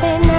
pena.